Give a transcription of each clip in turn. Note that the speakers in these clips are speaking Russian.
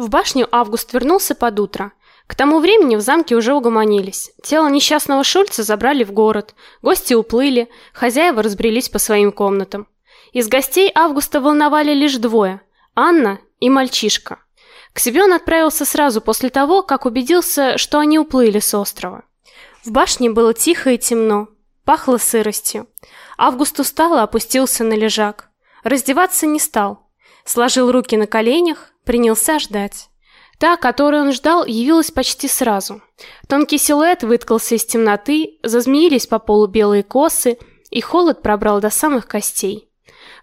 В башню Август вернулся под утро. К тому времени в замке уже угомонились. Тело несчастного Шульца забрали в город. Гости уплыли, хозяева разбрелись по своим комнатам. Из гостей Августа волновали лишь двое: Анна и мальчишка. К себе он отправился сразу после того, как убедился, что они уплыли с острова. В башне было тихо и темно, пахло сыростью. Август устал и опустился на лежак. Раздеваться не стал. Сложил руки на коленях, принялся ждать. Та, которую он ждал, явилась почти сразу. Тонкий силуэт выткался из темноты, зазмеились по полу белые косы, и холод пробрал до самых костей.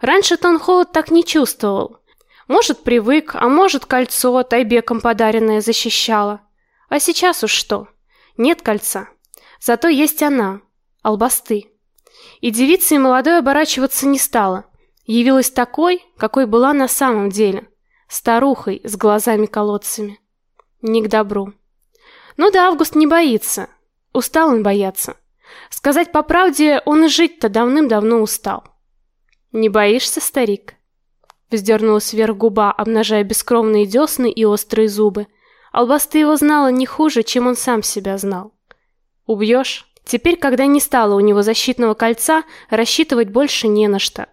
Раньше-то он холод так не чувствовал. Может, привык, а может, кольцо Тайбеком подаренное защищало. А сейчас уж что? Нет кольца. Зато есть она, Албасты. И девица и молодой оборачиваться не стала. Явилась такой, какой была на самом деле. Старухой с глазами-колодцами. Не к добру. Ну да, Август не боится. Устал он бояться. Сказать по правде, он и жить-то давным-давно устал. Не боишься, старик? Вздернулась вверх губа, обнажая бескровные десны и острые зубы. Албасты его знала не хуже, чем он сам себя знал. Убьешь? Теперь, когда не стало у него защитного кольца, рассчитывать больше не на что.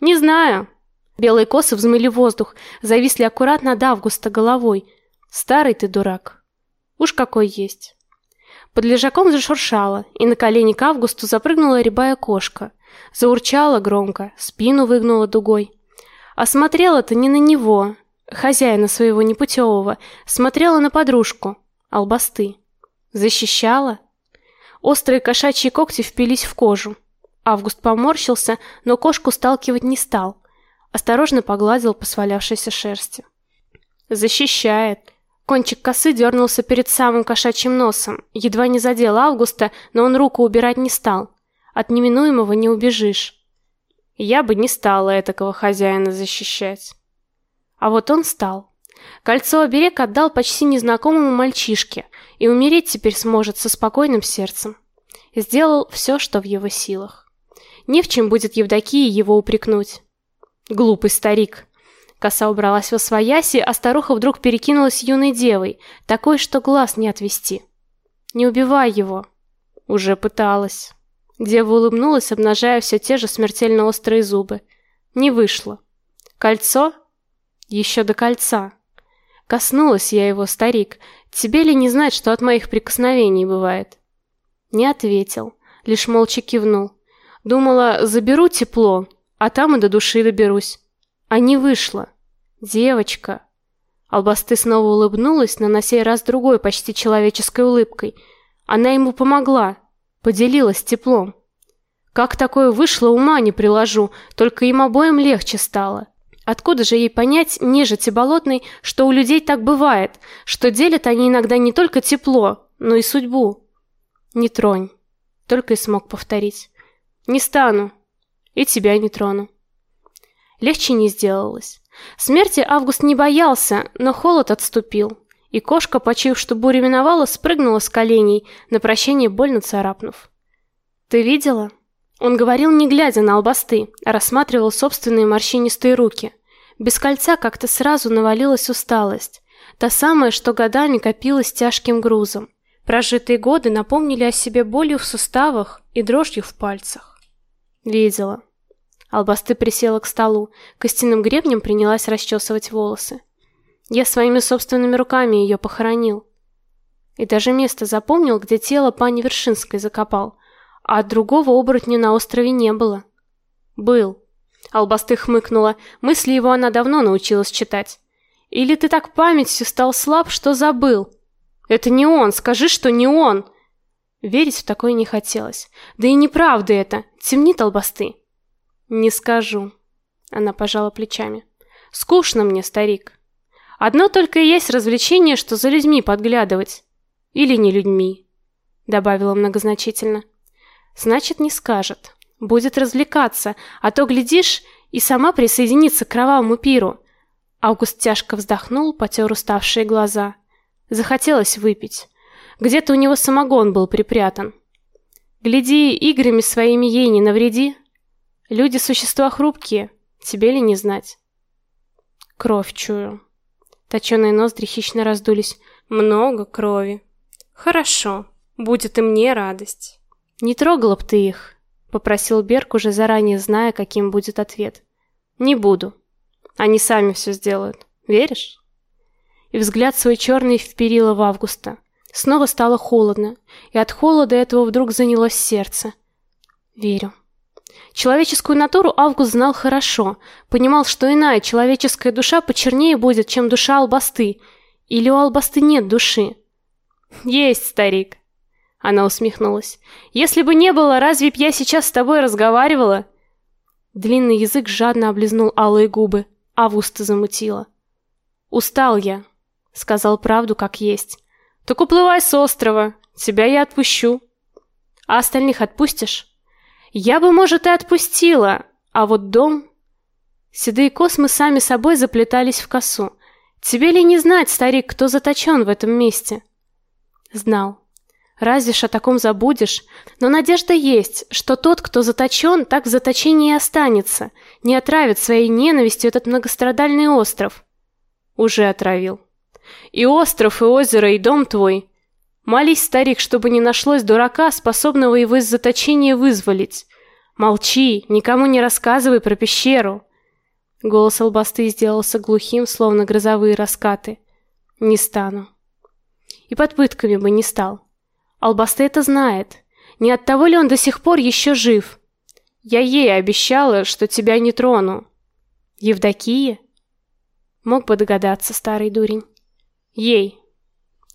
Не знаю. Белые косы взмыли воздух, зависли аккуратно над Августа головой. Старый ты дурак. Уж какой есть. Под лежаком зашуршало, и на колени к Августу запрыгнула рябая кошка. Заурчала громко, спину выгнула дугой. А смотрела-то не на него, хозяина своего непутевого, смотрела на подружку, албасты. Защищала? Острые кошачьи когти впились в кожу. Август поморщился, но кошку сталкивать не стал. Осторожно погладил по свалявшейся шерсти. Защищает. Кончик косы дернулся перед самым кошачьим носом, едва не задел Августа, но он руку убирать не стал. От неминуемого не убежишь. Я бы не стала этакого хозяина защищать. А вот он стал. Кольцо оберег отдал почти незнакомому мальчишке, и умереть теперь сможет со спокойным сердцем. Сделал все, что в его силах. Не в чем будет Евдокии его упрекнуть. Глупый старик. Коса убралась во свояси, а старуха вдруг перекинулась юной девой, такой, что глаз не отвести. Не убивай его. Уже пыталась. Дева улыбнулась, обнажая все те же смертельно острые зубы. Не вышло. Кольцо? Еще до кольца. Коснулась я его, старик. Тебе ли не знать, что от моих прикосновений бывает? Не ответил, лишь молча кивнул. Думала, заберу тепло, а там и до души доберусь. А не вышло. Девочка. Албасты снова улыбнулась, но на сей раз другой, почти человеческой улыбкой. Она ему помогла, поделилась теплом. Как такое вышло, ума не приложу, только им обоим легче стало. Откуда же ей понять, нежити болотной, что у людей так бывает, что делят они иногда не только тепло, но и судьбу? Не тронь, только и смог повторить. Не стану, и тебя не трону. Легче не сделалось. Смерти Август не боялся, но холод отступил, и кошка, почуяв, что буря миновала, спрыгнула с коленей, на прощание больно царапнув. Ты видела? Он говорил, не глядя на албасты, а рассматривал собственные морщинистые руки. Без кольца как-то сразу навалилась усталость, та самая, что годами копилась тяжким грузом. Прожитые годы напомнили о себе болью в суставах и дрожью в пальцах. Видела. Албасты присела к столу, костяным гребнем принялась расчесывать волосы. Я своими собственными руками ее похоронил. И даже место запомнил, где тело пани Вершинской закопал, а другого оборотня на острове не было. Был. Албасты хмыкнула. Мысли его она давно научилась читать. Или ты так памятью стал слаб, что забыл? Это не он, скажи, что не он. Верить в такое не хотелось. Да и неправда это. Темнит Албасты. Не скажу. Она пожала плечами. Скучно мне, старик. Одно только и есть развлечение, что за людьми подглядывать. Или не людьми, добавила многозначительно. Значит, не скажет. Будет развлекаться, а то глядишь и сама присоединится к кровавому пиру. Август тяжко вздохнул, потер уставшие глаза. Захотелось выпить. Где-то у него самогон был припрятан. Гляди, играми своими ей не навреди. Люди существа хрупкие, тебе ли не знать? Кровь чую. Точеные ноздри хищно раздулись. Много крови. Хорошо, будет и мне радость. Не трогала б ты их, попросил Берг, уже заранее зная, каким будет ответ. Не буду. Они сами все сделают. Веришь? И взгляд свой черный вперила в Августа. Снова стало холодно, и от холода этого вдруг занялось сердце. Верю. Человеческую натуру Август знал хорошо, понимал, что иная человеческая душа почернее будет, чем душа албасты. Или у албасты нет души? Есть, старик. Она усмехнулась. Если бы не было, разве б я сейчас с тобой разговаривала? Длинный язык жадно облизнул алые губы. Августа замутила. Устал я, сказал правду как есть. Так уплывай с острова, тебя я отпущу. А остальных отпустишь? Я бы, может, и отпустила, а вот дом... Седые космы сами собой заплетались в косу. Тебе ли не знать, старик, кто заточен в этом месте? Знал. Разве ж о таком забудешь? Но надежда есть, что тот, кто заточен, так в заточении и останется, не отравит своей ненавистью этот многострадальный остров. Уже отравил. И остров, и озеро, и дом твой Молись, старик, чтобы не нашлось дурака, способного его из заточения вызволить. Молчи, никому не рассказывай про пещеру. Голос Албасты сделался глухим, словно грозовые раскаты. Не стану. И под пытками бы не стал. Албасты это знает. Не от того ли он до сих пор еще жив? Я ей обещала, что тебя не трону. Евдокия? Мог бы догадаться старый дурень. Ей.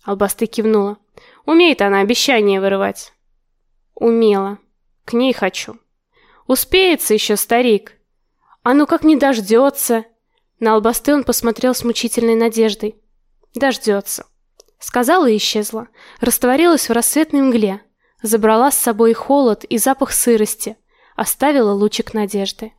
Албасты кивнула. Умеет она обещания вырывать. Умела. К ней хочу. Успеется еще старик. А ну как не дождется. На албасты он посмотрел с мучительной надеждой. Дождется. Сказала и исчезла. Растворилась в рассветной мгле. Забрала с собой холод и запах сырости. Оставила лучик надежды.